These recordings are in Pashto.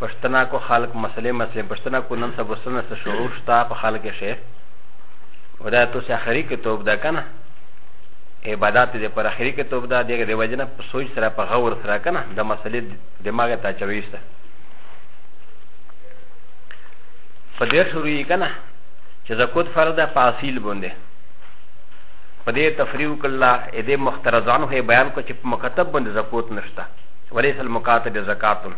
پښتنه کو خلق مسلې مسلې پښتنه کو نن سبا سنه سره شعور شته په خلق کې شه ودا ته سه اخري کې توب ده کنه عبادت دې پر اخري کې توب ده دغه دی وجنه په سوچ سره په غور سره کنه د مسلې دماغ ته چويسته په دې شروع یې کنه چې زکوت فرض ده فاصیل باندې په دې تفریح کله اې دې مخترزان هي بیان کو چې په مکتب باندې زکوت نشته وليس المکاتب زکاتن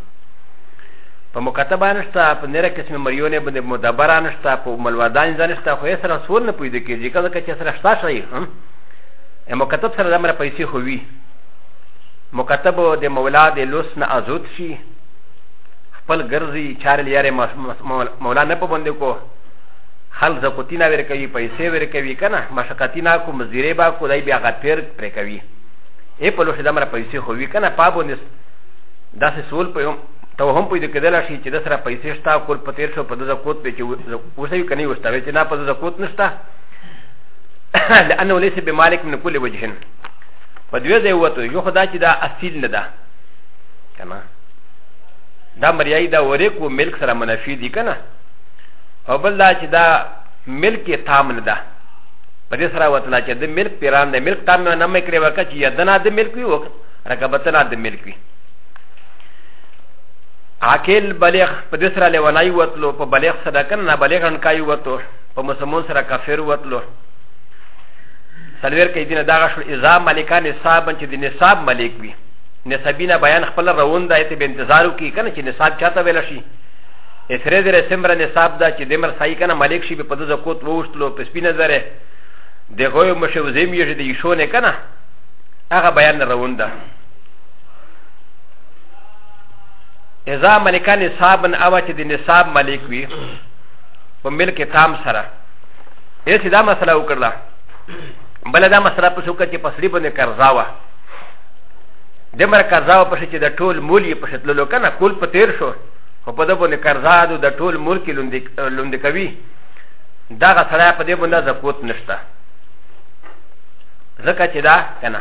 په مکتبه نشته په نره قسم مریونه باندې مدبره نشته په ملودان ځان نشته خو یې سره سور نه پیدا کېږي کله که چې سره شته شي هم مکتب سره دمره پیسې خو وي مکتب د مولا د لوس نه آزود شي خپل ګرځي چارې لیارې مولا نه په باندې کو خل زکوتی نه ور کوي پیسې ور کوي که نه مشقتی نه کو مزیرې به کو دای بیا غپیر پرې کوي ای په لوښې دمره پیسې خو وي که نه پابو نه دا سه سول په هم ته هم په دې کې دلا شي چې د سره پیسې شتا کول په تیر شو په د زکوت په چې وسوي کني وستا چې نه په د زکوت نشتا لانه ليس بمالک من كل وجه په دوی ځای وته یو خدا چې دا اصل نه ده کنه دا مریای دا وریک و ملک سره منافی دي کنه او بل دا چې دا ملک تام نه ده په دې سره وته چې د ملک پیران د ملک تام نه مې کړې وکړه چې یدنا د ملک وي وکړه رکبتنا د ملک عاقل بلغ په دې سره لیونای وتلو په بلغ سره کنه نه بلغ انکای وتو په مسلمان سره کافر وتلو سلویر کې دینه دا شو اذا ملکان نصاب چې د نصاب ملک وي نصابینه بیان خپل روان دی ته به انتظار وکي کنه چې نصاب چاته ویل شي اثره در سمره نصاب دا چې دمر صحیح کنه ملک شي په دغه کوت ووشتلو په سپینه زره د غوی مشوزیم یې د یشو نه کنه هغه بیان روان ده اذا ملکا نصابا اوا چې د نصاب ملک وي په ملک تام سره یې سیدا مسله وکړه بل دا مسله په شوکه چې پسړي باندې قرضا وه د مر قرضا په شې چې د ټول مول یې په شتل لو کنه کول په تیر شو خو په دې باندې قرضا د ټول مول کې لوند لوند کوي دا غسړه په دې باندې زکوت نشته ځکه چې دا کنه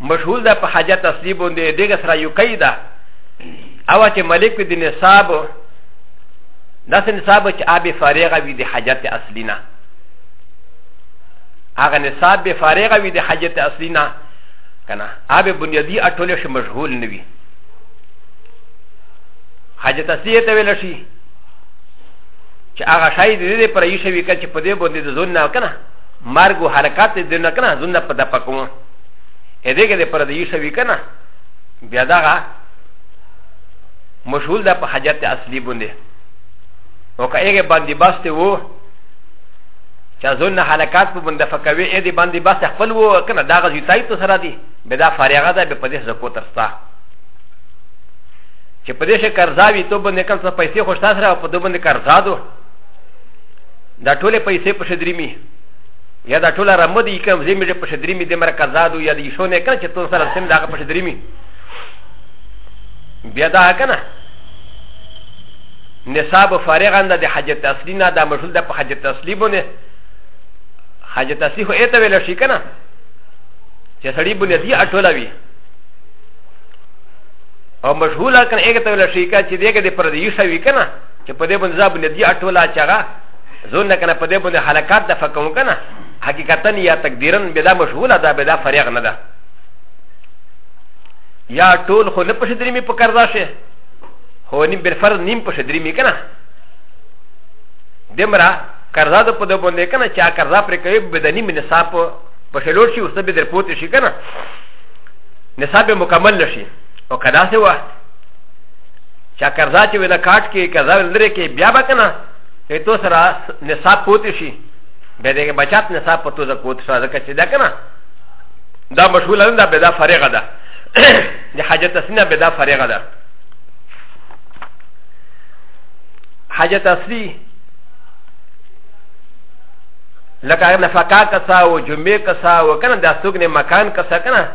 مشهور ده په حاجت اصلي باندې دغه سره یو کوي ده او چې ملک د نصاب داسې نصاب چې آب فارغه وي د حاجت اصلي نه هغه نصاب به فارغه وي د حاجت اصلي نه که نه آب بنیادي اټول شي مشغول نه وي حاجت اصلي ته ویل شي چې هغه شاید دې پر یې شوي که چې په دې باندې د ځون نه که نه مرګ او حرکات دې نه کنه زنده په دپا کوم اې دې کې دې پر دې شوی کنه بیا دغه مشغول ده په حاجت اصلي باندې او که هغه باندې باسته وو چې زنده حرکات په باندې فکوي اې دې باندې باسته خپل وو کنه دغه زیتای ته سره دی به دا فارغه ده به په دې زکو ترستا چې په دې شي قرضاوي ته باندې کله پیسې خوشتا سره په دې باندې قرضا دوه دا ټوله پیسې په شدریمی یا دا ټوله رمد یې کوم زمې چې په شدریمی د مرکزادو یا د ایشونه کنه چې تون سره سم داغه په شدریمی بیا دا کنه نصاب فارغ اند د حاجت اصلي نه دا مشغول د په حاجت اصلي بونه حاجت اصلي خو اته ویل شي کنه چې سړی بونه دی اټولا وی او مشغوله کنه اګه ته ویل شي کنه چې دغه د پردیو شوی کنه چې په دې باندې ځاب نه دی اټولا چاغه زون نه کنه په دې باندې حلقات د فکم کنه حقیقتا یا تقدیرا بلا مشغوله ده بلا فریغ نه ده یا ټول خو نه پښې درې می په قرضا شه هو نیم بل فرض نیم پښې درې می کنه دمرا قرضا د په دې باندې کنه چا قرضا پر کوي بدني من نصاب په شلوړ شي اوس به در پوت شي کنه نصاب مکمل نشي او کدا سه وه چې قرضه چې وي د کاټ کې قرضه لرې کې بیا به که نه ای تو سره نصاب پوت شي بیا دې بچات نصاب په تو زکوت سره ځکه چې دا که نه دا مشغوله نه ده بیا دا فارغه ده د حاجت اصلي نه بیا دا فارغه ده حاجت اصلي لکه نفقا کسا او جمعه کسا او کنه د استوګنې مکان کسا کنه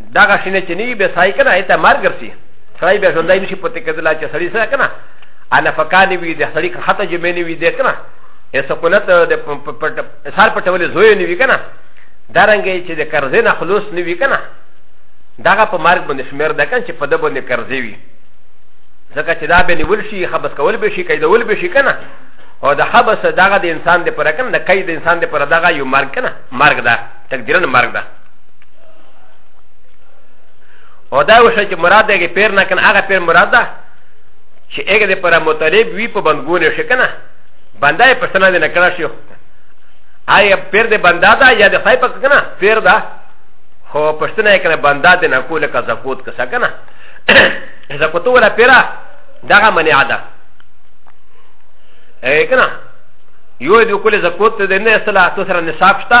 دا غشینه چې نه وي به سای کنه ایته مرګ رسي سړی بیا ژوندی نشي پته کېدلا چې سړی سره کنه انا فکانې وي د سړی خطه جمعې نه وي دی کنه ا سکونت د سار پټولې زوی نه وي کنه دا رنګې چې د قرضې نه خلوص نه وي کنه دغه په مرګ باندې شمیر ده کنه چې په د باندې قرضې وي ځکه چې دا به نیول شي خبس کول به شي کیدول به شي کنه او د خبس دغه د انسان د پر کنه د کای د انسان د پر دغه یو مرګ کنه مرګ ده تقدیرن مرګ ده او دا وشو چې مراد دی پیر نه کنه هغه پیر مراد ده چې هغه د پر مطالب وی په بندګونه شي کنه بنده یې پسنه نه کړا شي آیا پیر د بندا ده یا د خای په کنه پیر ده خو پښتنه یې کنه بندا د نه کوله کا زکوت کسا کنه زکوت ولا پیرا دغه منع ده اې کنه یو د کوله زکوت د نه اصله تو سره نصاب شته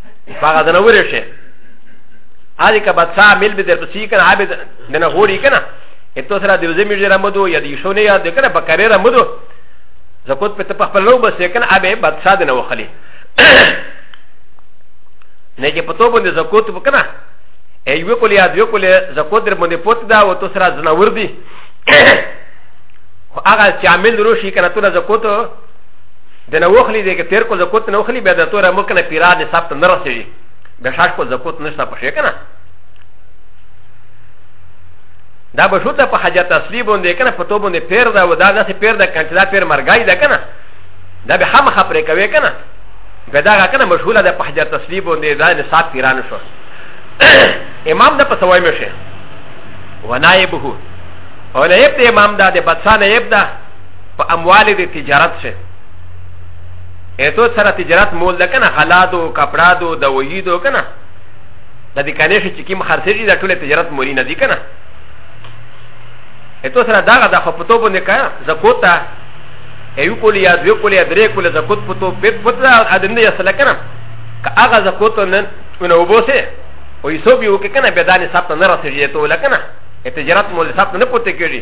هغه دنه ورې شي هغه که بد سا مل به درپسې کنه هغه دنه غوړي کنه اته سره د زمي جره مدو یا د شونه یا د کنه بکرې را مدو زکوت په تپ خپل لو بس کنه هغه بد سا دنه وخلي نه کې پتو باندې زکوت وکنه ای یو کولې یا یو کولې زکوت در باندې پوت دا او تو سره زنور دي هغه چې عامل روشي کنه تو زکوت د نه وخلی دی که تیر کو زکوت نه وخلی بیا د توره ملک نه پیرا د ثبت نه رسېږي بیا شاش کو زکوت نشته په شي کنه دا به شو ته په حاجت اصلي باندې کنه په تو باندې پیر دا و دا داسې پیر دا کنه چې دا پیر مرګای ده کنه دا به خامخا پرې کوي کنه بیا دا کنه مشغوله ده په حاجت اصلي باندې دا نصاب پیران شو امام دا په سوای مشه ونایبه او نایب د امام دا د بادشاه نایب دا په اموال د تجارت شه اته سره تجارت مول ده کنه حلادو کپړادو د ویدو کنه د دې کنه چې کیم خرڅېږي د ټوله تجارت مولي نه دي کنه اته سره داغه د خپتو باندې کا زکوتا ایو کولی یا دوی کولی یا درې کولی زکوت پتو په پتو ادنه یا سره کنه که هغه زکوت نن نو وبوسه او یې سو به وکړه کنه به دانې سات نه رسېږي ته ولکنه تجارت مول سات نه پته کېږي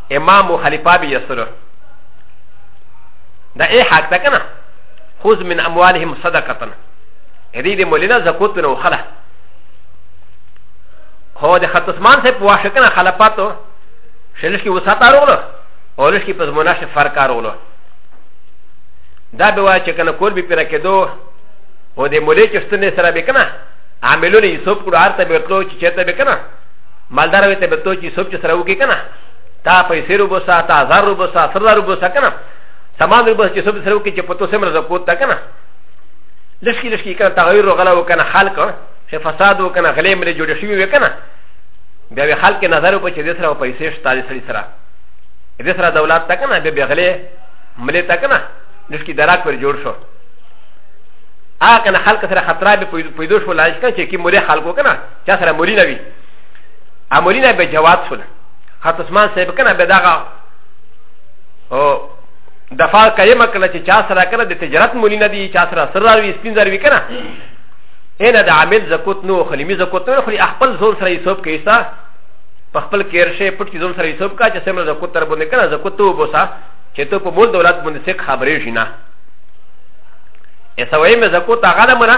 امام و خلیفه بی یسره دا ای حق تا کنه خوز من اموالهم صدقتن ادی دی مولینا زکوت نو خلا هو د خطسمان سے پواشه کنه خلافاتو شلش کی وساتا رولو اور اس کی پس مناسب فرق رولو دا به وای چې کنه کول به پیرا کېدو او د مولې چستنې سره به کنه عاملونه یې سوب کړو ارته به تلو چې چېرته به کنه مالدار وي ته به تو چې سوب چې سره وکي کنه تا پیسې روبوسا تا هزار روبوسا سر هزار روبوسا کنه سامان روبوسا چې سوب سره وکي چې په تو سم رزق کوت تا کنه لشکي لشکي کنه تغیر غلا وکنه حال کنه چې فساد وکنه غلې ملې جوړ شي وي کنه بیا به خلک نظر وکړي چې د سره پیسې شته د سړي سره د سره دولت تا کنه بیا غلې ملې تا کنه لشکي دراک پر جوړ شو هغه خلک سره خطر به پیدا شو لاش کنه چې کی مولې خلکو کنه چا سره مولینه وي ا مولینه به جواد سول خاط عثمان صاحب کنه به داغه او دفاع قائم کړه چې چا سره کنه د تجارت مولینه دي چا سره سره وي سپین زر وي کنه هنا د عامل زکوت نو خلیمی زکوت نو خلی خپل زور سره حساب کوي سا په خپل کېر شي پټ کی زور سره حساب کا چې سمره زکوت تر باندې کنه زکوت تو بوسا چې ته په مول دولت باندې څه خبرې شي نه اسوي مې زکوت هغه نه منه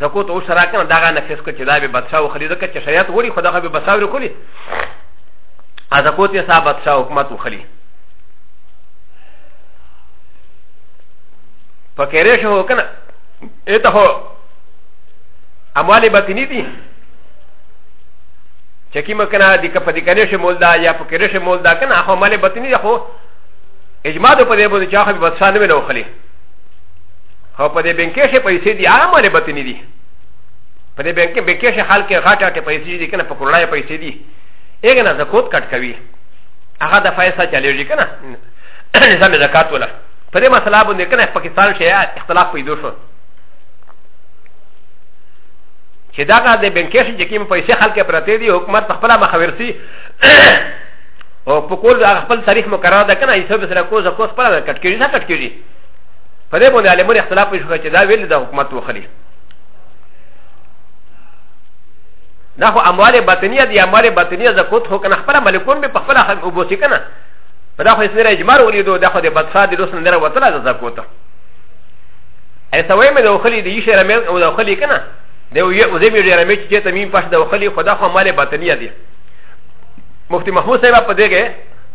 زکو ته اوس راکنه دغه نفس کو چې دا به بادشاه وخلی ځکه چې شریعت وړي خو دغه به بادشاه وکړي ا زکو ته صاحب بادشاه حکومت وخلی فکرې شو کنه اته هو اموال باطنی دي چې کیمه کنه د کفدی کنه شو مول دا یا فکرې شو مول دا کنه هغه اموال باطنی دي خو اجماع په دې باندې چې هغه به بادشاه نه وخلی او په دې بنکې شي پیسې دي هغه مالې به تنې دي په دې بنکې بنکې شي خلک غاټه غاټه پیسې دي کنه په کورړای پیسې دي هغه نه زکوت کټ کوي هغه د فیصله چلېږي کنه نظام زکات ولا په دې مسله باندې کنه پاکستان شي اختلاف پیدا شو چې دا د بنکې شي چې کوم پیسې خلک پرته دي حکومت په خپل مخاورسي او په کول د خپل تاریخ مقرره ده کنه ایسو به سره کو زکوت پر کټ کېږي نه کټ کېږي په دې باندې علمون اختلاف شو چې دا ویل د حکومت وخلی دا خو اموال باطنیه دی اموال باطنیه زکوت هو کنه خپل ملکون به په خپل حق وبوسی کنه په دا خو اسنه اجماع ولیدو دا خو د بدخا د لوس نه وتل د زکوت ای سوي مې د وخلی دی شهر مې او د وخلی کنه د یو زمي ډیر مې چې تمیم پښ د وخلی خدا خو اموال باطنیه دی مفتی محمود صاحب په دې کې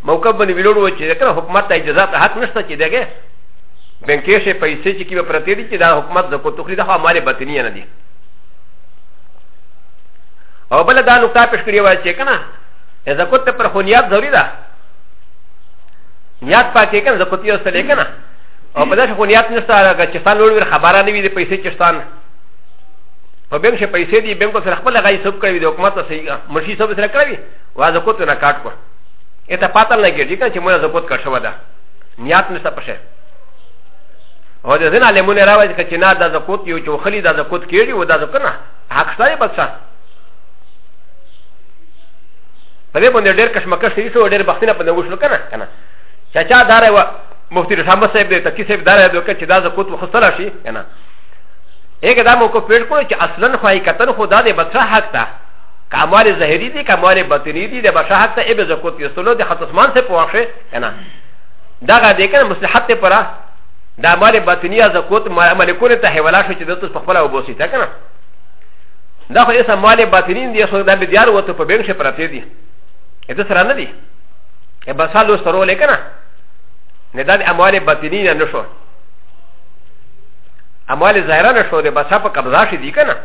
موقف باندې ویلوړو چې کنه حکومت ته اجازه حق نشته چې دغه بنکې شي پیسې چې کیمه پرتې دي چې دا حکومت د کوتخري د حماله بطنیه نه دي او بل دا نقطه پېښ کړی وای چې کنه اذا كنت پر خنیات ضروری ده نیات پاکې کنه زکوتی او سره کنه او په داسې خنیات نشته هغه چې سال لوړ خبره نه وي د پیسې چشتان په بنک شي پیسې دي بنک سره خپل غي سب کړی د حکومت سره مرشي سب سره کړی وازکوت نه کاټ کو اته پاتل نه کېږي چې موږ زکوت کښو ده نیات نشته پشه او د زنا لمون راوځ کچې نه د زکوت یو چې خلی د زکوت کېږي او د زکنه حق سره بچا په دې باندې ډېر کشمکش شي شو ډېر بختنه په نوښلو کنه کنه چا چا دار و مفتی رحمت صاحب دې تکي صاحب دار دې کچې د زکوت وخصله شي کنه هغه دا مو کو پیټ کړو چې اصلا خو یې کتن خدا دې بچا حق ته کمال ظاهری دي کمال باطنی دي د بشاحت ته ابه زکوت یو سلو د خصمان سے پوښه کنه دا غا دې کنه مصلحت ته پرا دا مال باطنیه زکوت مالکونه ته حواله شو چې د تاسو په خپل او بوسي تا کنه دا خو یې سم مال باطنین دی سو دا به دیار وته په بنګ شه پراته دي اته سره نه دي ا بسالو سره ولې کنه نه دا اموال باطنین نه شو اموال ظاهره نه شو د بسا په قبضه شي دي کنه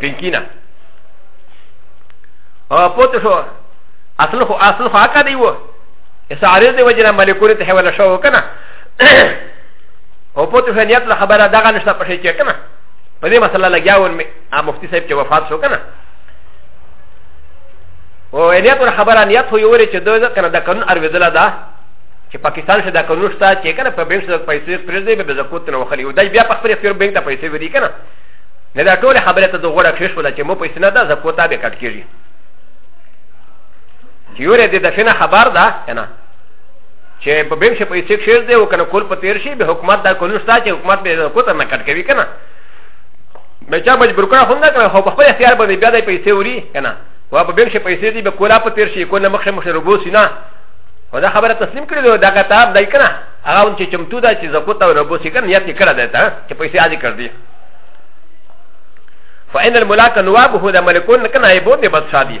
پینکینا او پوت شو اصل خو اصل خو اکا دی وو ا س ع ر ي د و ج ن ا ملكوري ت ح و ل ش و ك ن ا او په تو فنيات له خبره دا غنښت په شي کې کنه په دې مسله لګیا و مفتي صاحب چې وفات شو کنه او انیت ور خبره نیت هو یو چې دوی کنه د قانون ارویدل دا چې پاکستان شه دا قانون شته چې کنه په بینک سره پیسې پرې دی به زکوت نه وخلی او دای بیا په خپل خیر بینک ته پیسې وری کنه نه دا ټول خبره ته دوه غوړه کښې شو چې مو پیسې نه دا زکوت به کټ کیږي چې یو رې د دفنه خبر ده کنه چې په بیم شي پیسې کښې دی او کنه کول په تیر شي به حکومت دا کول نشته چې حکومت به کوته نه کټ کوي کنه به چا مجبور کړه خو نه کنه خو په خپل اختیار باندې بیا د پیسې وری کنه و په بیم شي پیسې دی به کولا په تیر شي کو نه مخه مخه ربو سینا و دا خبره تسلیم کړی دی دا کتاب دای کنه هغه چې چمتو دا چې زکوت او ربو سیکن یا تی کړه دیتا چې پیسې عادي کړ دی فإن الملاك نوابه ده ملكون كان هيبون بس شادي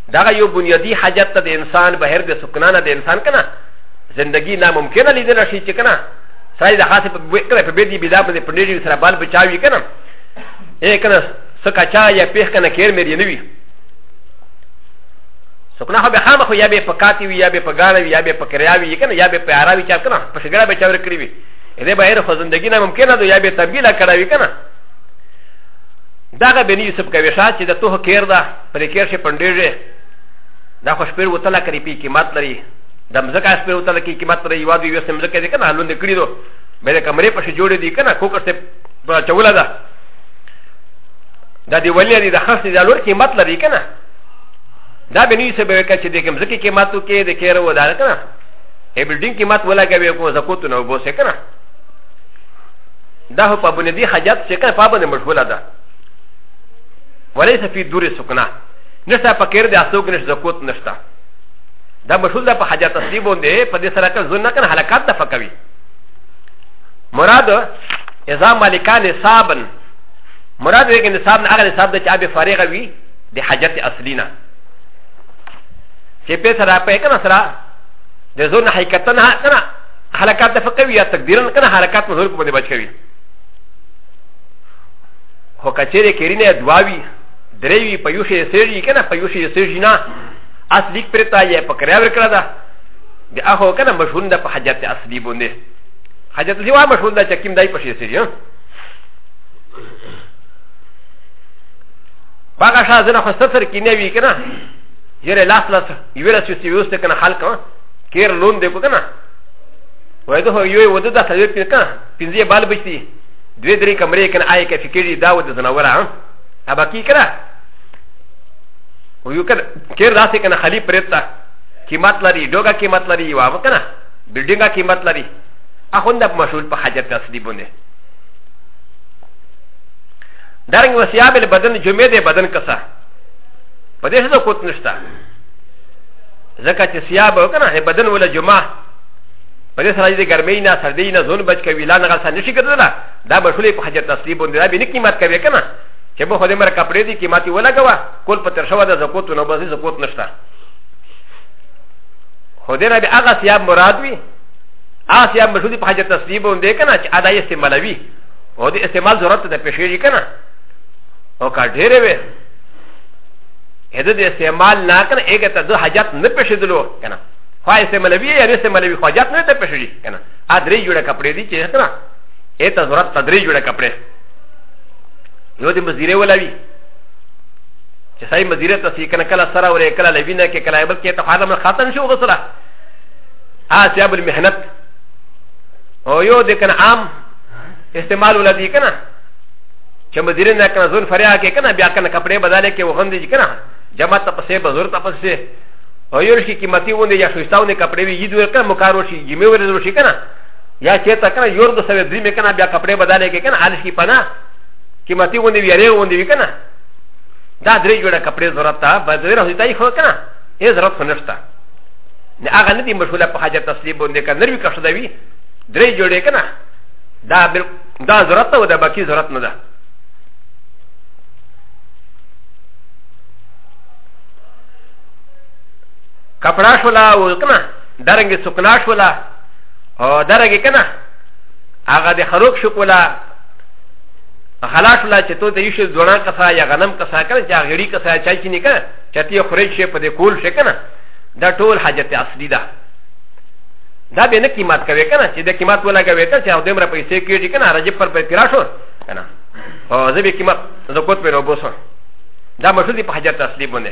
دا یو بنیادی حاجت ته د انسان بهر د سکنانه د انسان کنه زندگی ناممکنه لیدل شي چې کنه سړی د خاصه په کنه په بیدی بلا باندې په ډیری سره بال بچاوي کنه اے کنه سکه چا یا پیخ کنه کیر مری نه وي سکنه خو به خامه خو یا به پکاتی وي یا به پګانه وي یا به پکریاوي کنه یا به پیاراوي چا کنه په شګړه به چاور کړی وي دې بهر خو زندگی ناممکنه ده یا به تبدیل کړی وي کنه دغه بنی یوسف کوي شاه چې د توه کیر ده په دې کې شي پندېږي دا خو شپېر وتله کړي پی قیمت لري د مځکه شپېر وتله کې قیمت لري یو دوی وسه مځکه دې کنه لوند کړی دو به د کمرې په شي جوړ دي کنه کوکر ته په چوله ده دا دی ولې دی د خاص دی لور قیمت لري کنه دا به نه سبب کې چې د مځکه قیمت کې د کېره ودار کنه ای بلډینګ قیمت ولګوي کو زکوت نه وبوسه کنه دا په بنیادی حاجت چې کنه په باندې مشغوله ده وليس في دور سكنه نشتا فكير دي اسوك نش زكوت نشتا دا مشهور ده په حاجت تصدیب باندې په دې سره کله ځون نه کنه حرکت د فکوي مراد اذا مالکان نصابن مراد یې نصاب نه هغه نصاب د چابه فارغ وي د حاجت اصلي نه چې په سره په کنه سره د ځون حقیقت نه کنه حرکت د فکوي یا تقدیرن کنه حرکت مزور کو باندې بچوي خو کچېرې کېرینه دواوي درې وي په یو شي سېږي که نه په یو شي سېږي نه اس لیک پرتا یې په کریا ورکړه ده د هغه که نه مشهور ده په حاجت اصلي باندې حاجت اصلي وایي مشهور ده چې کوم دای په شي سېږي هغه شاه زنه خو ستر کې نه وي که نه یره لاس لاس یوه لاس یوسته یوسته کنه حل کنه کیر لون دی کنه وای ته یو ود د سړی په کنه پنځه بال بچی دوی درې کمرې کنه آی کفي کېږي دا و د زناوره هم ابا کی کړه و یو کړه کېر داسې کنه خالي پرېتا قیمت لري ډوګه قیمت لري یو هم کنه بلډینګه قیمت لري اخوند په مشهور په حاجت تسلی بونه دارنګ وسیاب البدن جمعې د بدن کسه په دې څه کوت نشته ځکه چې سیاب وکنه بدن ولا جمعه په دې سره د ګرمۍ نه سردۍ نه ځون بچ کوي لا نه غسه نشي کېدله دا به ټولې په حجر تسلیم باندې دا به نه قیمت کوي که نه چې به خو دې مره کپړې دي قیمت یې ولګوه کول په تر شوه د زکوتو نه بس زکوت نشته خو دې نه به هغه سیاب مراد وي هغه سیاب مشهور دي په حجر تسلیم باندې که نه چې ادا یې استعمالوي او د استعمال ضرورت ته پېښ کېږي که نه او که ډېرې وي هدا د استعمال نه کنه اګه ته د حاجت نه پېښېدلو کنه خو یې سملوي یا نه سملوي خو جات نه ته پښړي کنه ا درې جوړه کپړې دي چې کنه اته ضرورت ته درې جوړه کپړې نو دې مزیره ولوي چې سای مزیره ته سې کنه کله سره ورې کله لوینه کې کله بل کې ته حالم خاتم شو غسره ا سیاب المهنت او یو دې کنه عام استعمال ولدي کنه چې مزیره نه کنه زون فریا کې کنه بیا کنه کپړې بدلې کې وغندې کنه جماعت ته پسې بزرګ ته پسې او یو شي قیمتي ونه یا شوستاونه کپړې وي یدو کنه مکارو شي جمعې ورځ شي کنه یا چې تا کنه یور د سوي درې مې کنه بیا کپړې بدلې کې کنه حال شي پنا قیمتي ونه وی اره ونه وی کنه دا درې جوړه کپړې ضرورت تا بدلې راځي تای خو کنه یې ضرورت خو نشته نه هغه نه دي مشغوله په حاجت تسلیم باندې کنه نروي کښ دوي درې جوړې کنه دا بل دا ضرورت او دا باقي ضرورت نه ده کپڑا شولا او کنه درنګ سکنا شولا او درنګ کنه هغه د خروق شکولا غلا شولا چې تو ته یې شو ځونا کسا یا غنم کسا کنه چې غړي کسا چا چې نه کنه چې ته خورج شي په دې کول شي کنه دا ټول حاجت اصلي ده دا به نه قیمت کوي کنه چې د قیمت ولا کوي کنه چې او دمر پیسې کېږي کنه رجب پر پر پیرا شو کنه او زه به قیمت زکوت پر وبوسم دا مشهور دی په حاجت اصلي باندې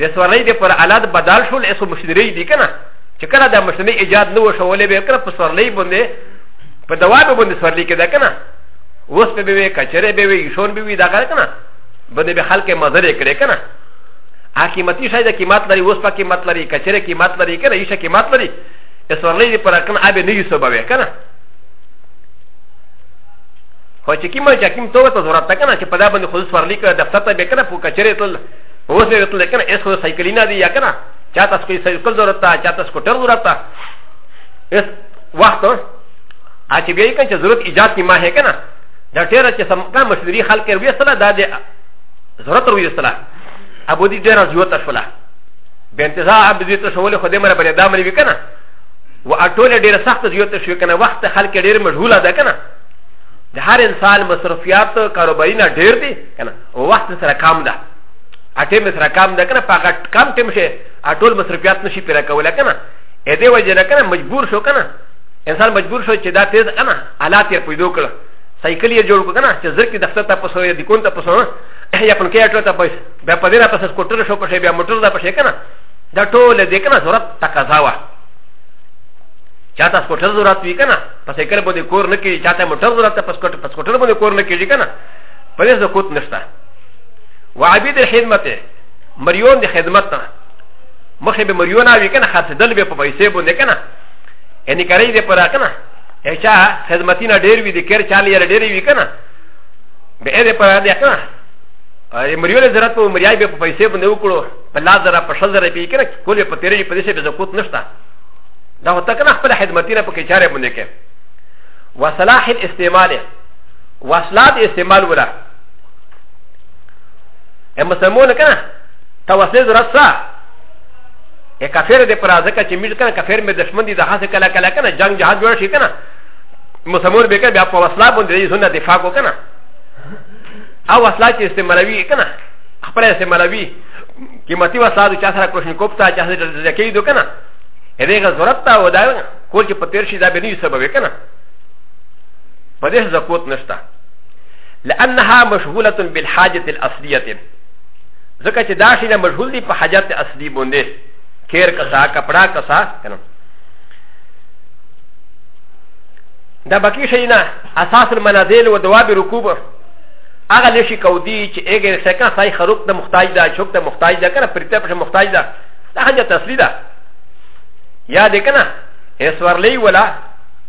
د سورلۍ د پر الات بدل شول اسو مشنري دي کنه چې کله د مشنري ایجاد نه وشولې به کله په سورلۍ باندې په دواب باندې سورلۍ کې ده کنه اوس به به کچره به وي شون به وي دا کنه باندې به خلک مزره کړي کنه حکیمتي شاید قیمت لري اوس په قیمت لري کچره قیمت لري کنه ایشه قیمت لري اسورلۍ د پر کنه ابه نه یوسو به کنه خو چې کیمه چې کیم توه ته ضرورت کنه چې په دا باندې خو سورلۍ کړه دفتر ته به کنه په کچره تل اوس یې ته لیکنه اس خو سایکلینا دی یا کنه چا تاسو کې سایکل ضرورت تا چا تاسو کوټر ضرورت تا اس وخت ا چې بیا کنه ضرورت ایجاد کی ما هه کنه دا ټیر چې سم کا مشوري خلک یې ویسله دا د ضرورت وروي سره ابو دي ډیر ضرورت شولا به انتظار ابو دي ته شول خو دې مر بل دا مری وکنه و اټول ډیر سخت ضرورت شو کنه وخت خلک ډیر مشغوله ده کنه د هر انسان مصرفیات کاروباري نه ډیر دي کنه او وخت سره کام ده اټه مې سره کام ده کنه پاکټ کام ټیم شي اټول مصرفیات نشي پیرا کوله کنه اې دې وجه نه کنه مجبور شو کنه انسان مجبور شو چې دا تیز کنه حالات یې پیدا کړ سایکل یې جوړ کړ کنه چې زر کې دفتر ته پسو یا د کون ته پسو یا پن کې اټو ته پس بیا په دې را پس کوټر شو پښې بیا موټر دا پښې کنه دا ټول دې کنه ضرورت تقاضا وه چاته سکوټر ضرورت وی کنه پس کله بده کور نه کی چاته موټر ضرورت پس کوټر پس کوټر بده کور نه کیږي کنه په دې زکوت نشته وعبید الخدمت مریون د خدمت نه مخې به مریون اوی کنه خرڅېدل به په پیسې باندې کنه یعنی کړی دې پر کنه اچا خدمتی نه ډېر وي د کېر چالي یې ډېر وي کنه به دې پر دې کنه مریون ضرورت په مریای به په پیسې باندې وکړو په لا زره په شل زره به کنه کولې په تیرې په دې څه به زکوت نشته دا هو تکنه خپل خدمتی نه په کې چاره باندې کې وصلاح الاستعمال وصلات استعمال ولا ا مسلمون کنه توسل رسا ا کافر دې پر ازکه چې مل کنه کافر مې دشمن دي د حاصل کلا کلا کنه جنگ جهاد جوړ شي کنه مسلمون به کنه بیا په وصلا باندې دې سنت دفاع کو کنه او وصلا چې استعمالوي کنه خپل استعمالوي قیمتي وصلا د چا سره کوشن کوپتا چا سره ځکه دې کنه هغه ضرورت ته ودا کول چې په تیر شي دا به نه سبب کنه په دې زکوت نشته لانها مشغوله بالحاجه الاصليه ځکه چې دا شي نه مشغول دي په حاجت اصلي باندې کیر کسا کپڑا کسا کنه دا باقي شي نه اساس المنازل و دواب رکوب هغه لشي کودي چې اګر سکه سای خروق ته محتاج ده چوک ته محتاج ده کنه پرته په محتاج ده دا حاجت اصلي ده یا دې کنه اسورلې ولا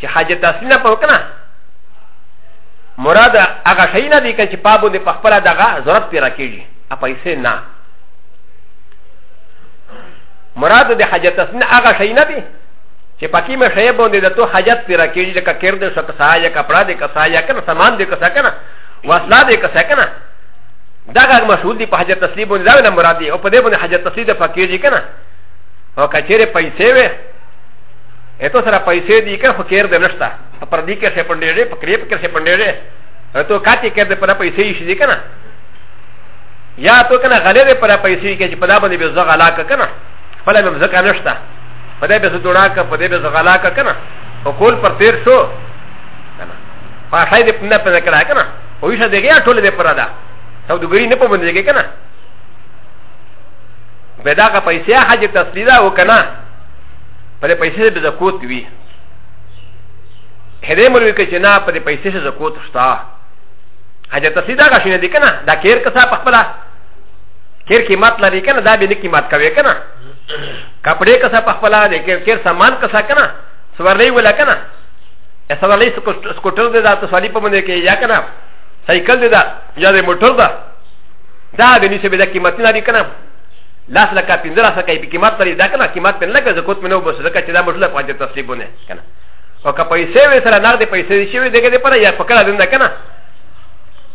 چې حاجت اصلي نه په کنه مراد هغه شي نه دی چې پابو دې په خپل دغه ضرورت پیرا کیږي ا پیسې نه مراد دې حاجت اصلي هغه شي نه دی چې پکې مې شی باندې د تو حاجت پیرا کیږي لکه کېر دې شو کسا یا کپڑا دې کسا یا کنه سامان دې کسا کنه وسلا دې کسا کنه دغه مسعود دی په حاجت اصلي باندې دا نه مراد دی او په دې باندې حاجت اصلي د فقیر دی کنه او کچېره پیسې وې ا ت و سره پیسې دي که خو کېر د نشته په پردي کې شي پنډېږي په کریب کې شي پنډېږي ا ت و کاتې کې د پر پیسې شي دي که نه یا ته کنه غلې د پر پیسې کې چې په دا باندې به زغه علاقه کنه خپل مې زکه نشته په دې به زړه کا په دې به زغه علاقه کنه او کول پر تیر شو کنه فاحې دې نه پنه کړه کنه او یې دې کې ټول دې پر دا سودګری نه پوهندې کې کنه به دا کا پیسې حاجت تسلیدا وکنه په دې پیسې به زکوت وي هدې مولوي کې چې نه په دې پیسې څه زکوت شته هغه ته سیدا غشي نه دي کنه دا کیر کسا په خپل کیر قیمت لري کنه دا به نه قیمت کوي کنه کپڑے کسا په خپل دې کیر کیر سامان کسا کنه سورلې ولا کنه سورلې سکوټر دې دا ته سوالي په باندې کې یا کنه سایکل دې دا یا دې موټر دا دا به نسبت د قیمت نه لري کنه لاس لکه پنځه لاس لکه په قیمت لري دا کنه قیمت په لکه زکوت مې نه وبس ځکه چې دا مشله پاتې تصلیبونه کنه او که پیسې وې سره نغدې پیسې دي شوې دغه دې پر یا پکړه دنده کنه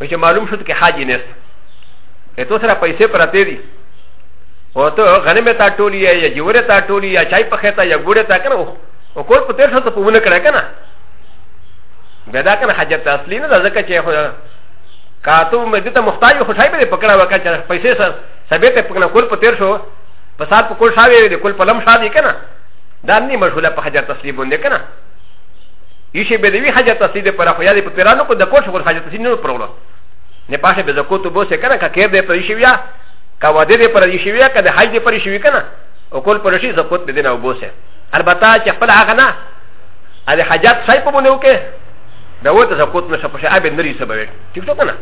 چې معلوم شو چې حاجی نه است ته سره پیسې پرته دي او ته غنمه تا ټولي یا جوړه تا ټولي یا چای په خېتا یا ګوړه تا کنه او کول په تیر شو ته په ونه کړه کنه بیا دا کنه حاجت اصلي نه ځکه چې کاتو مې دې ته محتاج خو شای به پکړه وکړه چې پیسې سره سبه ته پکنه کول په تیر شو په سات په کول شاوی دی کول په لم شادي کنه دا نه مشغوله په حاجت تسلیم باندې کنه یشي به دی حاجت تسلیم پر خو یادې په پیرانو کو د کول شو حاجت تسلیم نه پرولو نه پاشه به زکو ته بو سه کنه کا کېر دې پر یشي بیا کا واده دې پر یشي بیا کا د حج دې پر یشي کنه او کول پر شي زکوت به دې نه بو سه البته چې خپل هغه نه ا د حاجت شای په باندې وکه دا وته زکوت نشه پشه ابه نری سبب ټیک ټو کنه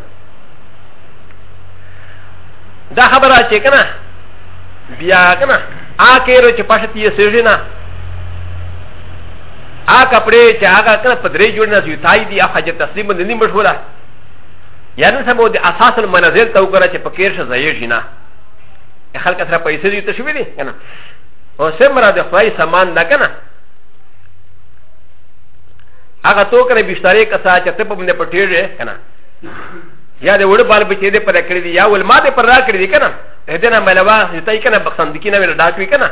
دا خبره چې کنه بیا کنه آ کېرو چې پښتې یې سېږي نه آ کپڑے چې هغه کنه په درې جوړ نه سوي تای دي هغه چې تسلیم باندې نه مشهوره یا نن سمو د اساس المنازل ته وګوره چې په کېر شه ځای شي نه خلک سره پیسې دي ته شوي دي کنه او سمره د خدای سامان نه کنه هغه تو کنه بشتارې کسا چې ته په باندې پټېږي کنه یا د وړو بال بچې دې پر کړې دي یا ول ما دې پر را کړې دي کنه دې نه ملوا یتای کنه بخسند کې نه ولا ډاک وی کنه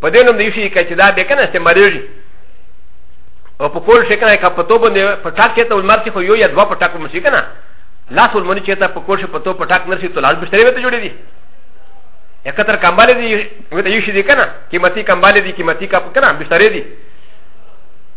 په دې نوم دې شي کچ دا به کنه چې مریږي او په کول شي کنه کا په تو باندې په ټاک کې ته ولمر چې خو یو یا دوا په ټاک مشي کنه لاس ولمنی چې ته په کول شي په تو په ټاک نرسي ته لاس بشتري وته جوړې دي اکتر کمباله دي وته یو شي دي کنه قیمتي کمباله دي قیمتي کا کنه بشتري دي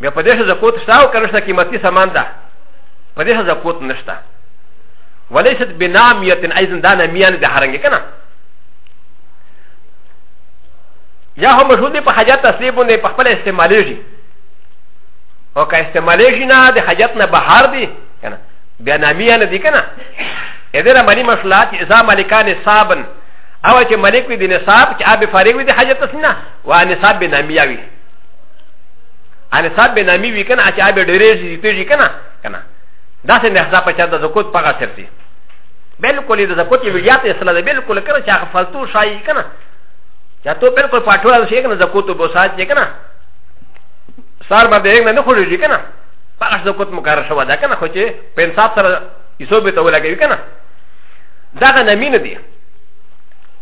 بیا په دې زکوت شته او کنه شته قیمتي سامان ده په دې زکوت نشته وليست بناميه ايضا دا ناميه نه ده هرنګ کنه یا هم مشهود په حاجت اصلي باندې په خپل استعمالېږي او که استعمالېږي نه د حاجت نه بهر دي کنه بیا ناميه نه دي کنه اذا مالي مشلات اذا ملکان صابن او چې ملک وي د نصاب چې اب فارغ وي د حاجت اصلي نه و نصاب بناميه وي ان صاحب به نامي وي کنه چې ابه ډېرې شي تیږي کنه کنه دا څنګه حساب په چا د زکوت په غا سرتي بالکل د زکوت یو یاد اصله ده بالکل کنه چې هغه فلتو شای کنه یا ته بالکل پټول شي کنه زکوت به سات چې کنه سار باندې یې نه خوري کنه په غا زکوت مقرر شو دا کنه خو چې په انصاف سره یې سو به ته ولګي کنه دا غنمینه دي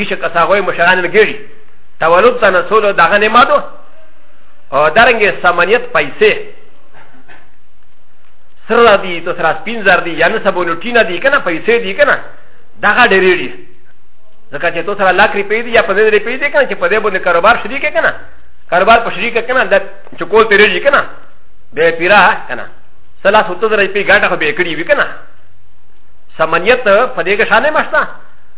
ي ش ك س ا غ و ي مشران ن ج ي ر ي تولد ت ن س و ل د غ ن م ا د و او درنګ سمنیت پیسې سره دي تو سره سپین زر دي یا نه سبونو ټینه دي کنه پیسې دي کنه دغه ډېرې دي ځکه چې تو سره لاک روپۍ دي یا په دې روپۍ دي کنه چې په دې باندې کاروبار شریک کنه کاروبار په شریک کنه د چکول تیرې دي کنه به پیرا کنه سلا سوتو درې پی ګاټه خو به کړی وی کنه سمنیت په دې کې شانه مشته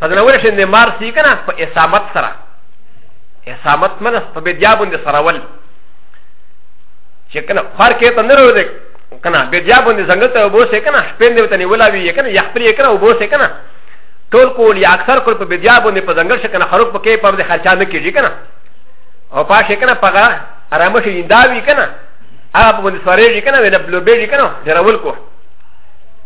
په دې نور شي نه مار سي کنه په اسامت سره اسامت منس په بيديا باندې سره ول چې کنه خار کې ته نه ورو دې کنه بيديا باندې څنګه ته وبو سي کنه شپند ته نه ولا وی کنه يخ پري کنه وبو سي کنه ټول کول یا اکثر کول په بيديا باندې په ځنګل شي کنه خروج پکې په دې خرچا نه کیږي کنه او پاشه کنه پغه آرام شي اندا وی کنه هغه په باندې سره یې کنه ولا بلوبې کنه ډېرول کوه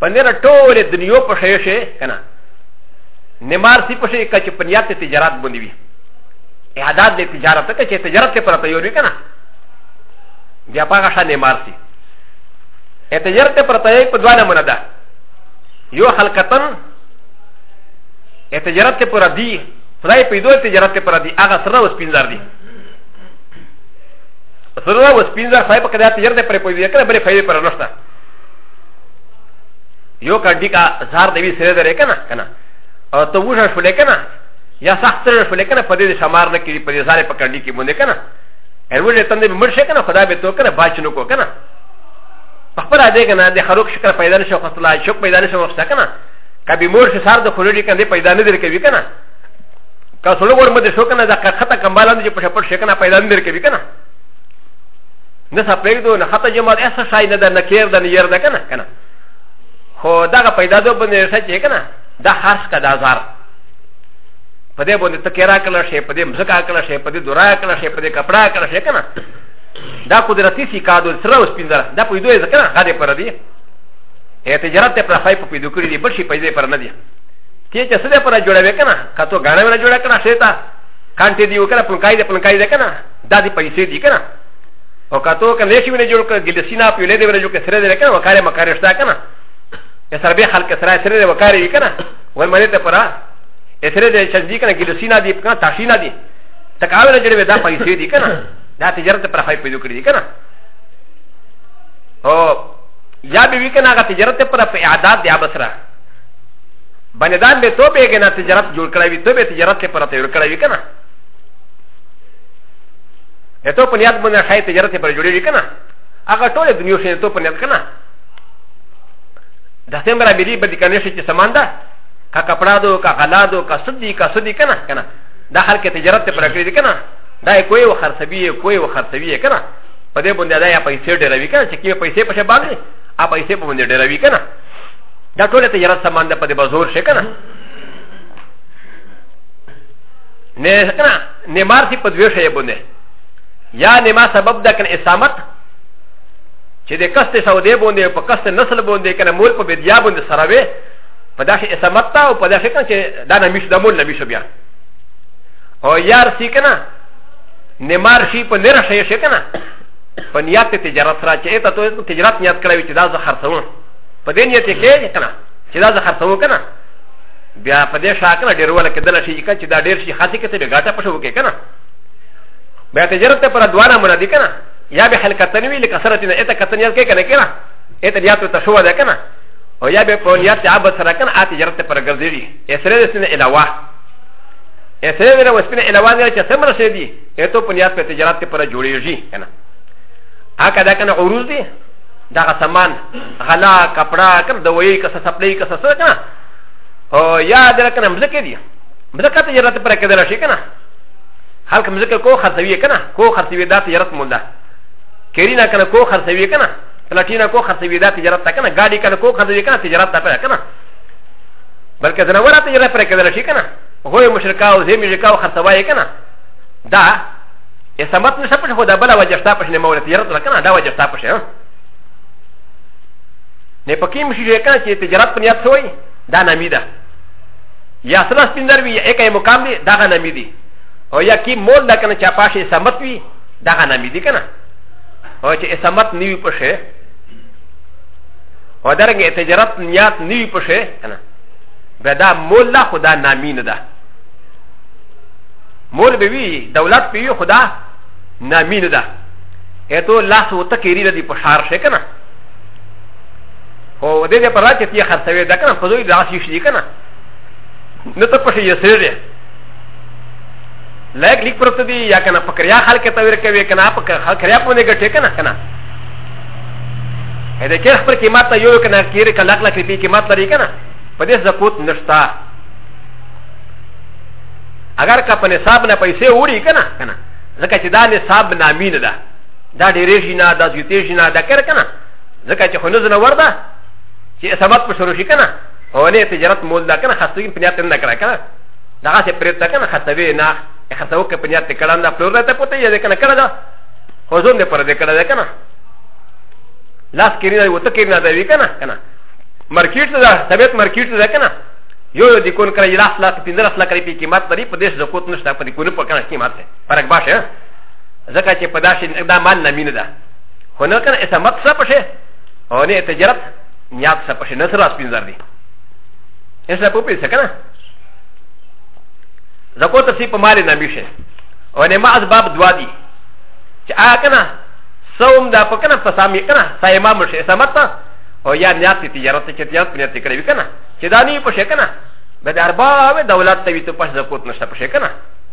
په نره ټوله دنیا په شی شي کنه نمار سی په شی کچ په نیت تجارت باندې وي اعداد د تجارت ته چې تجارت پر ته یوري کنه بیا په هغه شان نمار سی ا تجارت پر ته په دوه نه منده یو حلقتن ا تجارت پر دی خدای په دوه تجارت پر دی هغه سره اوس پینځار دی سره اوس پینځار خدای په کده تجارت پر په دی کنه بلې فائدې پر نشته یو کډی کا زار دی سره درې کنه کنه او ته وژه شولې کنه یا سخت سره شولې کنه په دې شمار نه کړي په دې زارې په کډی کې باندې کنه هرولې تندې مرشه کنه خدا به تو کنه باچ نو کو کنه په خپل دې کنه د خروق شکر پیدا نشو خپل شوق پیدا نشو وخت کنه کبي مور شي سار د خورې کنه پیدا نه درکوي کنه کا سلو ور مده شو کنه دا خطه کمبالان چې په شپټ شي کنه پیدا نه درکوي کنه نه څه پرېږدو نه خطه جماعت ایسه شای نه ده نه کېر ده نه یېر ده که نه که نه خو دغه پیدا دو باندې رسه چې که نه دا خرڅ که دا زار په دې باندې تکیرا کړه شي په دې مزکا کړه شي په دې دورا کړه شي په دې کپڑا کړه شي کنه دا قدرتي سي کادو سره اوس پیندر دا په دوی ځکه غاډه پر دی اے تجارت ته پرفای په پیدو کړی دی بل شي پیدا پر نه دی تی چې سره پر جوړوي کنه کته غاڼه ولا جوړه کړه شي تا کانټي دی وکړه پنکای دی پنکای دی کنه دا دی پیسې دی کنه او کتو که نشي ونه جوړ کړ ګلسینا په لید ونه جوړ کړ سره دې کنه وکاره مکاره شتا کنه یا سره به خلک سره سره دې وکاره یې کنه ول مړې ته پرا سره دې چې دې کنه ګلسینا دې کنه تاشینا دې تکاوله جوړې ودا پیسې دې کنه دا تجارت پر خای پیدا کړی کنه او یا به وی کنه هغه تجارت پر په اعداد دی ابسره بندان به تو به کنه تجارت جوړ کړی وي تو به تجارت پر ته جوړ کړی وي کنه د تو په نیت باندې شای تجارت پر جوړېږي که نه هغه ټول د دنیا شی تو په نیت که نه د سیم برابري به د کنې شي چې سامان ده که کپړا دو که غلا دو که سود دي که سود دي که نه که نه دا خلک تجارت پر کړی دي که نه دا یې کوی و خرڅوي یې کوی و خرڅوي یې که نه په دې باندې دا یا پیسې ډېروي که نه چې کیوې پیسې په شی باندې ا پیسې په باندې ډېروي که نه دا ټول تجارت سامان ده په دې به زور شي که نه نه که نه نمار سی په دوی شی بونه یا نما سبب ده کنه اسامت چې د کست سودې بونه په کست نسل بونه کنه مول په بدیا بونه سره وي په داسې اسامت ته او په داسې کنه چې دا نمیش د مول نمیش بیا او یار سی کنه نمار شي په نره شي شي کنه په نیت تجارت سره چې ته تو تجارت نیت کړی چې دا زه خرڅوم په دې نیت کې کنه چې دا زه خرڅوم کنه بیا په دې شا کنه ډېرواله کېدل شي چې دا ډېر شي خاصې کته به ګاټه پښه وکړي کنه بیا تجارت ته پر دوانه مړه دي کنه یا به حل کتن وی لکه سره تینه اته کتن یاد کې کنه کنه اته بیا ته شو ده کنه او یا به په نیت عاب سره کنه ا تجارت ته پر ګرځي اسره د سینه علاوه اسره ویره وسپینه علاوه نه چې سمره شي دي اته په نیت په تجارت ته پر جوړیږي کنه هغه دا کنه عروض دي دا سامان غلا کپڑا کنه دوی کسه سپلې کسه سره کنه او یا د کنه مزکه دی مزکه ته جرات پر کېدل شي کنه خلک مزکه کو خرڅوي کنه کو خرڅوي دا تجارت مونږ ده کرینا کنه کو خرڅوي کنه پلاټینا کو خرڅوي دا تجارت کنه ګاډي کنه کو خرڅوي کنه تجارت ته پر کنه بلکې زناور ته جرات پر کېدل شي کنه هوی مشرکا او زمي مشرکا او خرڅوي کنه دا ي س م ت ن ش ا ب ش هو د ب ل ا وجهتا پش نه مولت يرد لكنا دا وجهتا پش ها نه پکې مشي یې کنه چې تجارت په نیت سوی دا نامی ده یا سره سپیندر وي یا اکای مقام دی دا غا نامی دی او یا کی مول ده کنه چې پاشه سمت وي دا غا نامی دی کنه او چې سمت نیوی پشه و د ر ن ګ تجارت نیات نیوی پشه کنه به دا مول لا خدا نامی نه ده مول به وی دولت به وی خدا نامی نه ده اته لاس وته کیری ردی پشار شه کنه او دې دې پر راته تي خرڅوي دا کنه په دوی دا شي شي کنه نه ته پښې یې سره لګ لیک پرته دی یا کنه پکریا خلک ته ور کوي کنه پک خلکریا په نه ګټه کنه کنه اې دې کې خپل قیمت یو کنه کیر کله خلک دې قیمت لري کنه په دې زکوت نشتا اگر کا په نصاب نه پیسې وړي کنه کنه ځکه چې دا نصاب نامین ده دا ډېرې شي نه دا زیاتې شي نه دا کړه کنه ځکه چې خو نه زنه ورده چې سبق په شروع شي کنه او نه تجارت مول دا کنه خاصوي په نیت نه کړه کنه دا هغه پرې تا کنه خاصوي نه خاصو کې په نیت کړه نه پلور ته پته یې کنه کړه دا خو زون دې پر دې کړه دا کنه لاس کې نه وته کې نه دا وی کنه کنه مارکیټ دا سبت مارکیټ دا کنه یو یو د کون کړه یلاس لا 15 لا کړی په قیمت پرې په دې ځکوت نشته په دې کونه په کنه قیمت پر اګباشه ځکه چې په داسې دا مال نامي نه ده خو نه کنه اسمت څه پشه او نه تجارت نیات څه پشه نه سره اس پنځار دي اسه په پیسه کنه زکو ته سی په مال نامي شه او نه ما اسباب دوا دي چې آ کنه سوم دا په کنه په سامي کنه سایما مرشه اسمت او یا نیات تجارت چې تجارت پنځه تکړه وی کنه چې دا نه پشه کنه به د ارباب دولت ته وي ته پښه زکوت نشته پښه کنه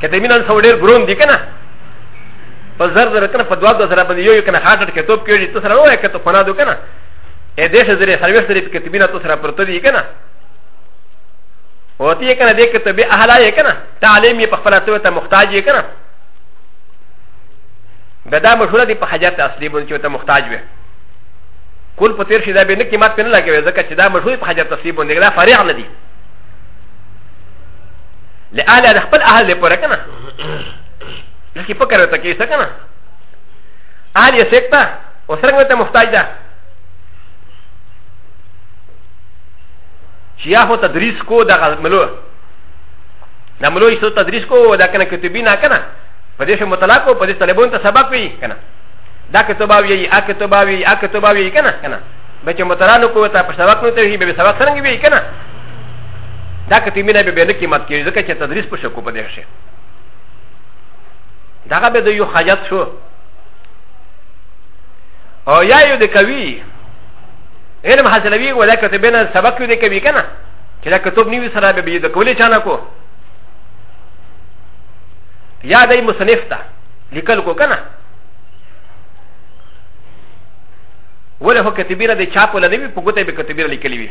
که ته مینه سو ډیر ګرون دی کنه په زر زر کنه په دوا دوا سره باندې یو کنه هارټ کې توپ کېږي ته سره وای کته فنا دو کنه اې دې څه زری سرویس لري کې تبینه تو سره پرته دی کنه او تی کنه دې کې ته به اهلا یې کنه تعلیم یې په خپل ته ته محتاج یې کنه بدا مشوره دی په حاجت اصلي بون چې ته محتاج وې کول په تیر شي دا به نه قیمت پنه لګوي ځکه چې دا مشوره په حاجت اصلي بون دی دا فرع نه دی له اهل د خپل اهل دی پوره کنه لکه فکر وته کې څه کنه اهل یې سکتا او څنګه ته محتاج ده چې یا هو تدریس کو د ملو د ملو یې تدریس کو دا کنه کتبی نه کنه په دې مطلق او په دې طالبون ته سبق وی کنه دا کتاب وی ا کتاب وی ا کتاب وی کنه کنه به چې مطلق کو ته په سبق نو ته وی به سبق څنګه وی کنه دا که تیمینه به بینه قیمت کېږي ځکه چې تدریس په شکو په دې شي دغه به د یو حاجت شو او یا یو د کوي علم حاصلوي ولا کتبینه سبق یو د کوي که نه چې دا کتب نیوي سره به یې د کولی چانه کو یا دی مصنف ته لیکل کو که نه ولې هو کتبیره د چاپ ولا نه وي په ګوته به کتبیره لیکلي وي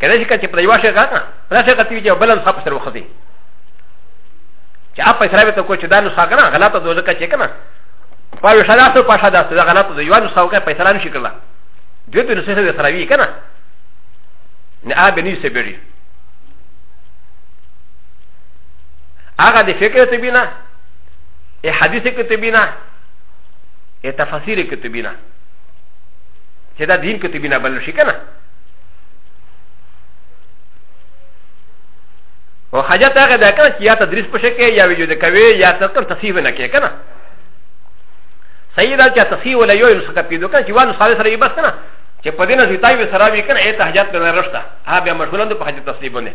کنه چې کچې په یو شي غاټه دا څه کتی چې بلن صاحب سره وخدي چې اپ سره به ته کوچ دا نو څنګه غلطه دوزه کچې کنه په یو شاده ته په شاده ته غلطه دوی وانه څو کې پیسې لان شي کړل دوی ته نو څه سره سره وی کنه نه ا بنی سه بری هغه د فکر ته بنا ا حدیث کې ته بنا ا تفسیر کې ته بنا چې دا دین کې ته بنا بل شي کنه او حاجت هغه ده کنه چې یا تدریس پشه کې یا ویډیو د کوي یا څه کوم تصحیح نه کې کنه صحیح ده چې تصحیح ولا یو نسخه پیدا کنه چې وانه سره سره یې بس کنه چې په دې نه زیاتای وي سره وي کنه ایت حاجت به رښتا ها بیا مشغولند په حاجت تصحیح باندې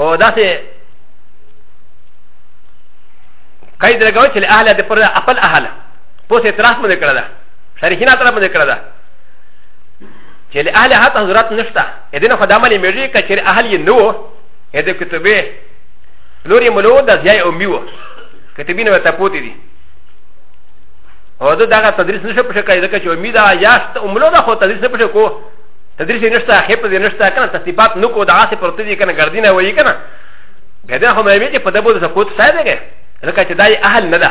هو داسې کای درګو چې اهل د پر خپل اهل پوس اعتراف مې کړل دا شریکین اعتراف مې کړل دا چې له اهل حت حضرت نشته اې دې نه خدامه لې مېږي کچې اهل یې نو اې دې کتبه لوري ملو د ځای او میو کتبین و ته پوتې دي او دا دغه تدریس نشه پښه کوي ځکه چې امید دا یاشت عملو دا خو تدریس نه پښه کو تدریس نشته خپ دې نشته کنه تصفیات نو کو دا څه پرته دي کنه ګردینه وایي کنه بیا دا خو مې چې په دبو د سقوط ساده کې ځکه چې دای اهل نه ده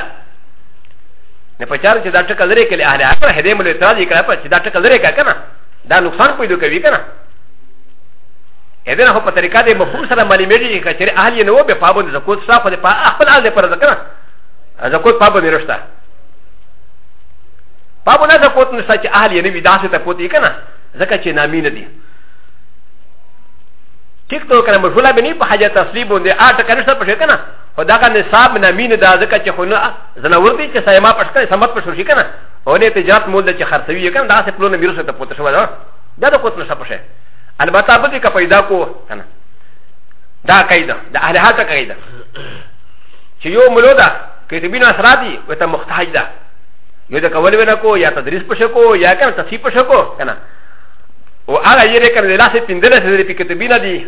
نه په چار چې دا ټکه لري کله اهل اکر هدي مل اعتراض کړه په چې دا ټکه لري کنه دا نقصان پیدا کوي کنه اذن هو په طریقه د مفهوم سره معلومیږي چې کچره اهل یې نه و به پابند زکوت صاف د په خپل اهل پر ذکر زکوت پابند نشته پابند زکوت نشته چې اهل یې نه وي داسې ته پوتې کنه ځکه چې نامي نه دي ټیک تو کنه مشغوله به نه په حاجت تسلیم باندې آټه کنه څه پښه کنه خو دغه نصاب نه مين دا ځکه چې خو نه زنور دي چې سایما پښکه سمت پښو شي کنه او نه تجارت مول چې خرڅوي یې کنه دا څه پلونه میروسه ته پوت شو دا دا د کوت نشه پښه البته به دې کا پیدا کو کنه دا قاعده د اهل هاته قاعده چې یو ملو ده کې دې بنا سره دي وته محتاج ده یو د کول ونه کو یا تدریس پښه کو یا کنه تصفیه پښه کو کنه او هغه یې کنه لاسه پیندل سره دې کې دې بنا دي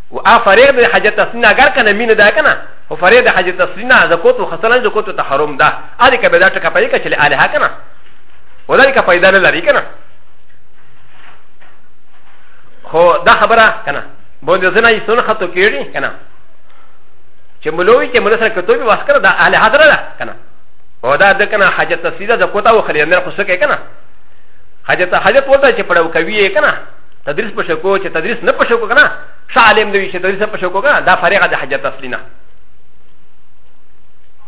و ا فريق د حاجت تسلينا اگر کنه مين دا کنه و فريق د حاجت تسلينا زکوت و خسلان زکوت و تحرم دا ادي کبه دا ټکا پدې کچله الها کنه و دا کا پیدا نه لري کنه خو دا خبره کنه بوند زنا یې سن خطو کېړي کنه چې ملوي کې ملسره کتو به واسکره دا اهل حضره ده کنه او دا د کنه حاجت تسلیده د کوتا و خلیندر خو سکه کنه حاجت حاجت ورته چې پړو کوي کنه تدریس په شکو چې تدریس نه په شکو کنه ش عالم دی چې تدریس په شکو کنه دا فرغه د حاجت اصلي نه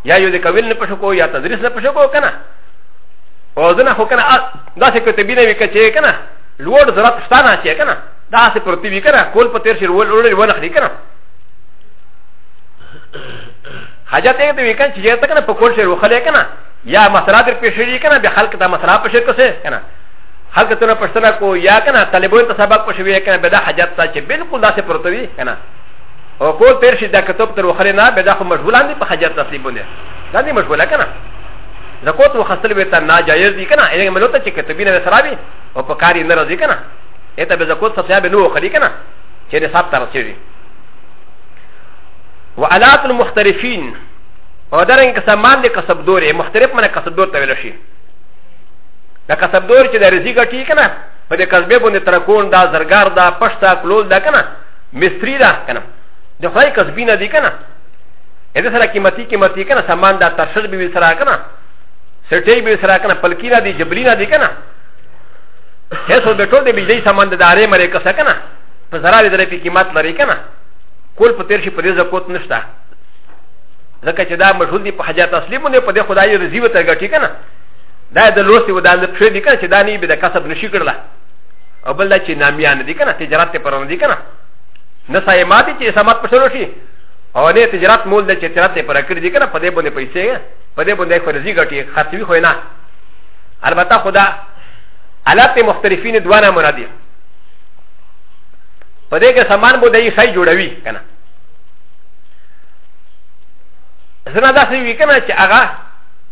یا یو د کویل نه په شکو یا تدریس نه په شکو کنه او ځنه خو کنه دا څه کتبی نه وکړي چې کنه لوړ ضرورت شته نه چې کنه دا څه پرتی وی کنه کول په تیر شي ول ول ول خلی کنه حاجت یې دی کنه چې ته کنه په کول شي وخلې کنه یا مسرات پیښې کنه به خلک دا مسرات پیښې کوسه کنه هغه کته نه پښتنه کو یا کنه طالبان ته سبق پښې وی کنه بدا حاجت تا چې بالکل داسې پروتو وی کنه او کو تیر شي دا کتاب تر وخره نه بدا خو مشغولان دي په حاجت تسلیم بونه دا دې مشغوله کنه زکوت و خستل به تا ناجایز دي کنه یې ملوت چې کتبینه سرابي او په کاری نه راځي کنه اته به زکوت څه صاحب نو خلی کنه چې نصاب تر رسېږي وعلات المختلفين او درنګ سامان دې کسب دورې مختلف منه کسب دور ته ویل شي دا کسب دور چې د رزي ګټي کنه په دې کسبه باندې ترکون دا زرګار دا پښتا کلول دا کنه مستری دا کنه د خدای کسبی نه دی کنه اته سره قیمتي قیمتي کنه سامان دا ترشد به سره کنه سټي به سره کنه پلکی نه دی جبلی نه دی کنه هیڅ به ټول د بجلی سامان د دارې مری کسه کنه په زرا دې درې په قیمت لري کنه کول په تیر شي په دې زکوت نشته ځکه چې دا مشهور دی په حاجت تسلیم نه په دې خدای رضی وته ګټي کنه دا د لوستي و دا د پښې دي کنه چې دا نه به د کسب نشي کړله او بل دا چې نامیان دي کنه تجارت ته پرونه دي کنه نه سایمات چې سمات په شروع شي او نه تجارت مول د چې تجارت ته پر کړی دي کنه په دې باندې پیسې په دې باندې خو رزي ګټي خرڅوي خو نه البته خدا حالات مختلفین دوانه مرادي په دې کې سامان بو دای شي جوړوي کنه زنه داسې وی کنه چې هغه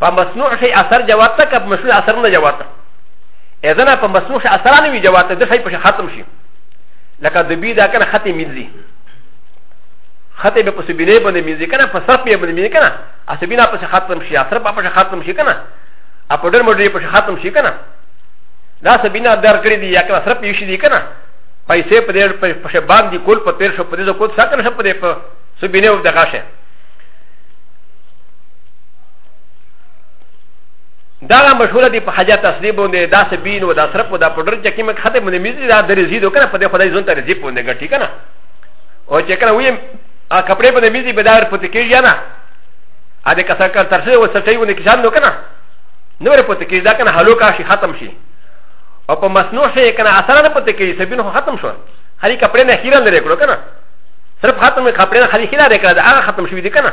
په مصنوع شي اثر جواب ته که په مصنوع اثر نه جواب ته اذن په مصنوع شي اثر نه وي جواب ته د شي په ختم شي لکه د بي دا کنه ختم ملي ختم به په سبيله باندې ملي کنه په صرف به باندې ملي کنه اسبينا په ختم شي اثر په په ختم شي کنه ا په ډېر مډري په ختم شي کنه دا سبينا در کړی دی یا کنه صرف یې شي دی کنه پیسې په دې په شباب دی کول په تیر شو په دې کو څه کنه په دې په سبيله و دغه شي دا لا مشهوره دی په حاجت اصلي باندې دا سبین و دا سرپ و دا پډر چې کیمه خاطر باندې میزي دا د رزي دو کنه په دې خدای ځون ته رزي باندې ګټي کنه او چې کنه ویم ا کپڑے باندې میزي به دار پته کیږي نه ا دې کسر کار ترسه و سټي ونه کې ځان نو کنه نو ور پته کیږي دا کنه هلو کا شي ختم شي او په مسنو شي کنه اثر نه پته کیږي سبین خو ختم شو خالي کپڑے نه خیره لري کړو کنه صرف ختم کپڑے نه خالي خیره لري کړو دا هغه ختم شوی دی کنه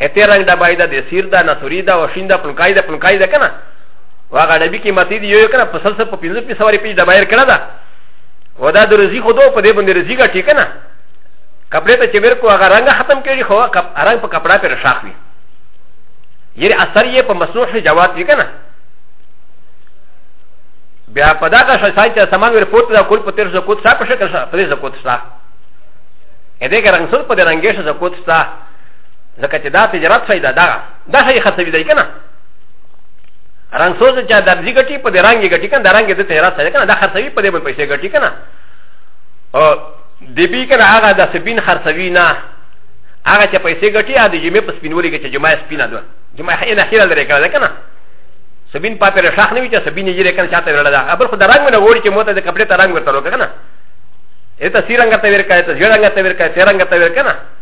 ا ت ي رنگ د بايدا د سير دا نسوري دا او شين دا پلکای دا پلکای دا کنه واغه ډبي کې ماتي دی یو کنه په سلسله په پنځه پیسه وری پیج د بایر کړه دا و دا د رزي خو دو په دې باندې رزي ګټي کنه کپڑے ته چې ور کو هغه رنگ ختم کړي خو کپ رنگ په کپڑا پر شاخ وي یری اثر یې په مسنوح جواب وی کنه بیا په دا کا شای چې سامان ور پورته دا کول په تیر زکوت صاحب شکل صاحب زکوت صاحب ا دې کې رنگ سر په دې رنگې شو زکوت صاحب ځکه چې دا تجارت فائدہ دا دا هي خرڅوي دی کنه رنگ سوز چې د دې ګټي په دې رنگ ګټي کنه د رنگ د تجارت سره کنه دا خرڅوي په دې باندې پیسې ګټي کنه او د بي کنه هغه د سپین خرڅوي نه هغه چې پیسې ګټي ا د جمعې په سپینولې کې چې جمعې سپینه ده جمعې هي نه خیره لري کنه کنه سبين پاتې له شاخ نه وي چې سبين یې لري کنه چاته ورل دا ابل خو د رنگ نه ووري چې موته د کپڑے ته رنگ ورته لوګ کنه اته سیرنګ ته ور کړه ته جوړنګ ته ور کړه تیرنګ ته ور کنه